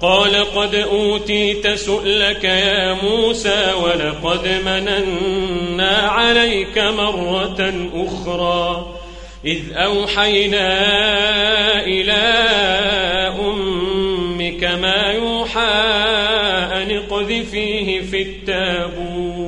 قال قد أوتيت سؤلك يا موسى ولقد مننا عليك مرة أخرى. إذ أوحينا إلى أمك ما يوحى أن اقذفيه في التابوت.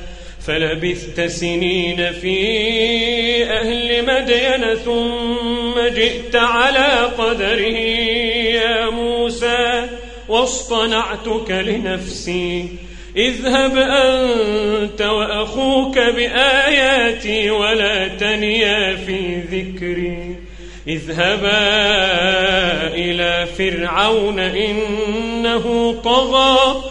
فلبثت سنين في أهل مدين ثم جئت على قدره يا موسى واصطنعتك لنفسي. اذهب أنت وأخوك بآياتي ولا تنيا في ذكري. اذهبا إلى فرعون إنه طغى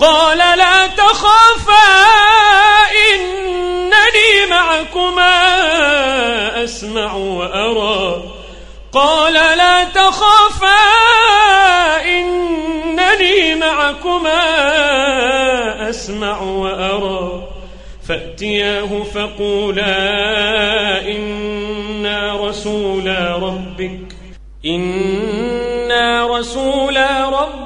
قال لا تخافا إنني معكما أسمع وأرى. قال لا تخافا إنني معكما أسمع وأرى. فأتياه فقولا إنا رسولا ربك. إنا رسولا ربك.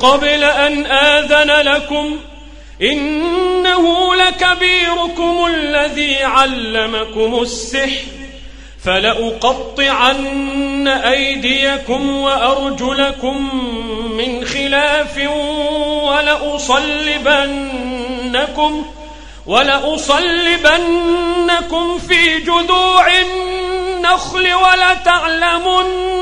قبل أن آذن لكم إنه لكبيركم الذي علمكم السحر فلأقطعن أيديكم وأرجلكم من خلاف ولأصلبنكم ولأصلبنكم في جذوع النخل ولتعلمن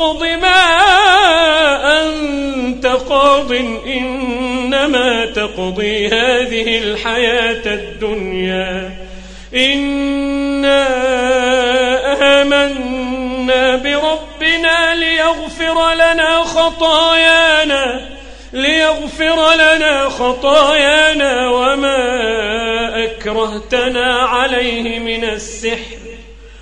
فاقض ما أنت قاض إنما تقضي هذه الحياة الدنيا. إنا آمنا بربنا ليغفر لنا خطايانا ليغفر لنا خطايانا وما أكرهتنا عليه من السحر.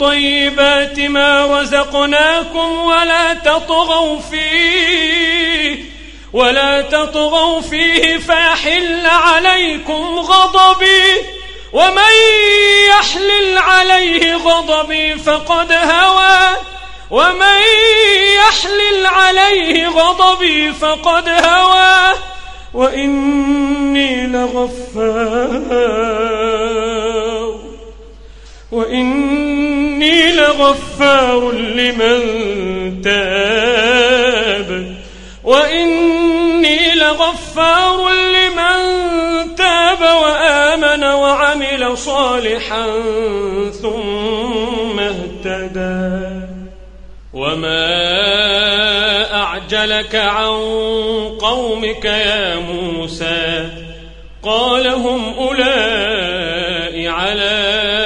طيبات ما رزقناكم ولا تطغوا فيه ولا تطغوا فيه فيحل عليكم غضبي ومن يحلل عليه غضبي فقد هوى ومن يحلل عليه غضبي فقد هوى وإني لغفار وإني لغفار لمن تاب. وإني لغفار لمن تاب وآمن وعمل صالحا ثم اهتدى. وما أعجلك عن قومك يا موسى؟ قال هم أولئك على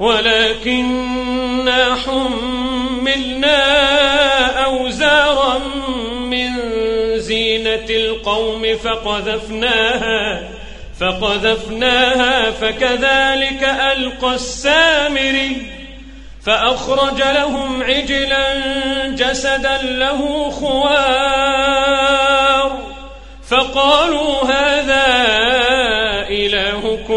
ولكننا حملنا أوزارا من زينة القوم فقذفناها فقذفناها فكذلك ألقى السامري فأخرج لهم عجلا جسدا له خوار فقالوا هذا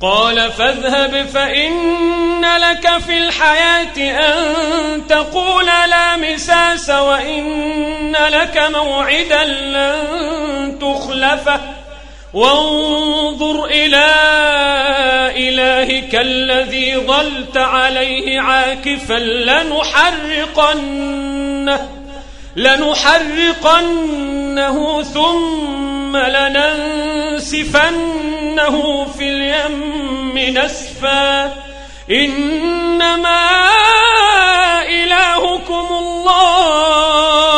قال فاذهب فإن لك في الحياة أن تقول لا مساس وإن لك موعدا لن تخلفه وانظر إلى إلهك الذي ظلت عليه عاكفا لنحرقنه لنحرقنه ثم لننسفنه. في اليم نسفا. إنما إلهكم الله.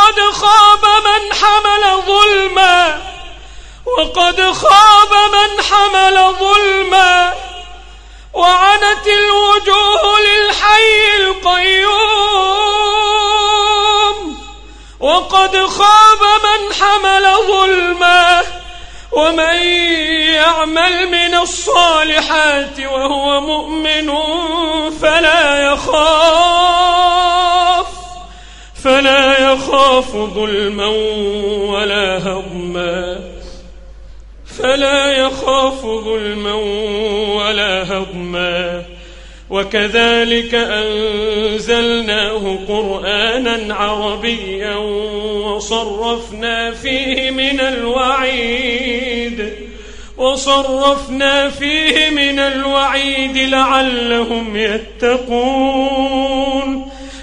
وقد خاب من حمل ظلما. وقد خاب من حمل ظلما. وعنت الوجوه للحي القيوم. وقد خاب من حمل ظلما. ومن يعمل من الصالحات وهو مؤمن فلا يخاف. فلا يخاف ظلما ولا هضما. فلا يخاف ظلما ولا هضما. وكذلك أنزلناه قرآنا عربيا وصرفنا فيه من الوعيد. وصرفنا فيه من الوعيد لعلهم يتقون.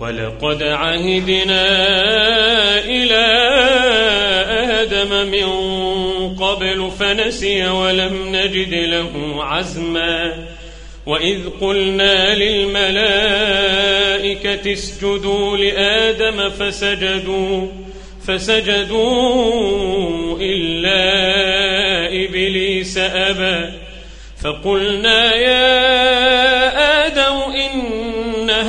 ولقد عهدنا إلى آدم من قبل فنسي ولم نجد له عزما وإذ قلنا للملائكة اسجدوا لآدم فسجدوا فسجدوا إلا إبليس أبى فقلنا يا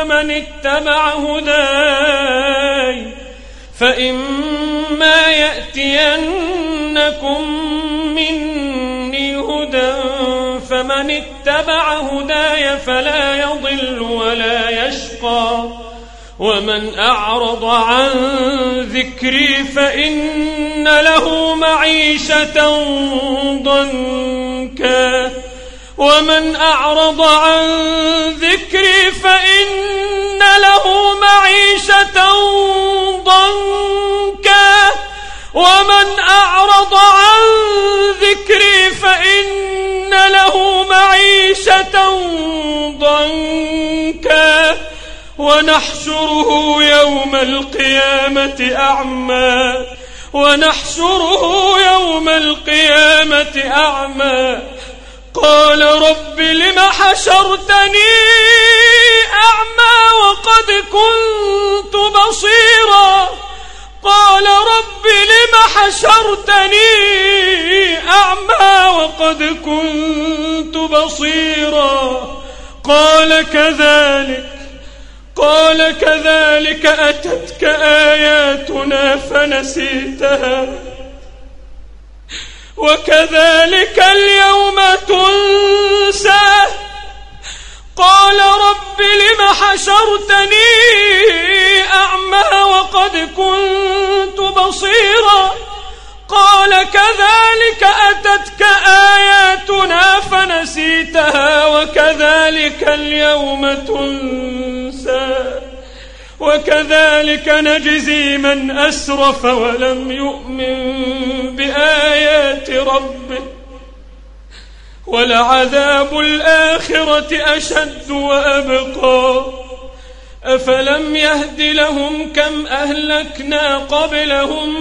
فمن اتبع هداي فإما يأتينكم مني هدى فمن اتبع هداي فلا يضل ولا يشقى. ومن أعرض عن ذكري فإن له معيشة ضنكا. ومن أعرض عن ذكري فإن له معيشة ضنكا. ومن أعرض عن ذكري فإن له معيشة ضنكا. ونحشره يوم القيامة أعمى. ونحشره يوم القيامة أعمى. قال رب لم حشرتني أعمى وقد كنت بصيرا. قال رب لم حشرتني أعمى وقد كنت بصيرا. قال كذلك قال كذلك أتتك آياتنا فنسيتها. وكذلك اليوم تنسى. قال رب لم حشرتني أعمى وقد كنت بصيرا. قال كذلك أتتك آياتنا فنسيتها وكذلك اليوم تنسى. وكذلك نجزي من أسرف ولم يؤمن بآيات ربه. ولعذاب الآخرة أشد وأبقى. أفلم يهد لهم كم أهلكنا قبلهم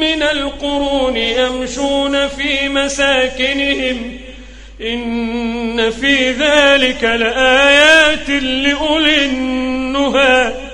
من القرون يمشون في مساكنهم. إن في ذلك لآيات لأولي النهى.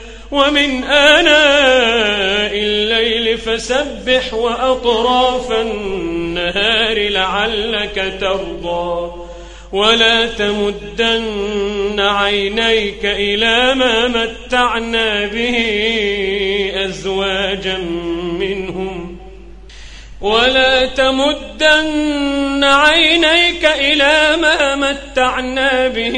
ومن آناء الليل فسبح وأطراف النهار لعلك ترضى ولا تمدن عينيك إلى ما متعنا به أزواجا منهم ولا تمدن عينيك إلى ما متعنا به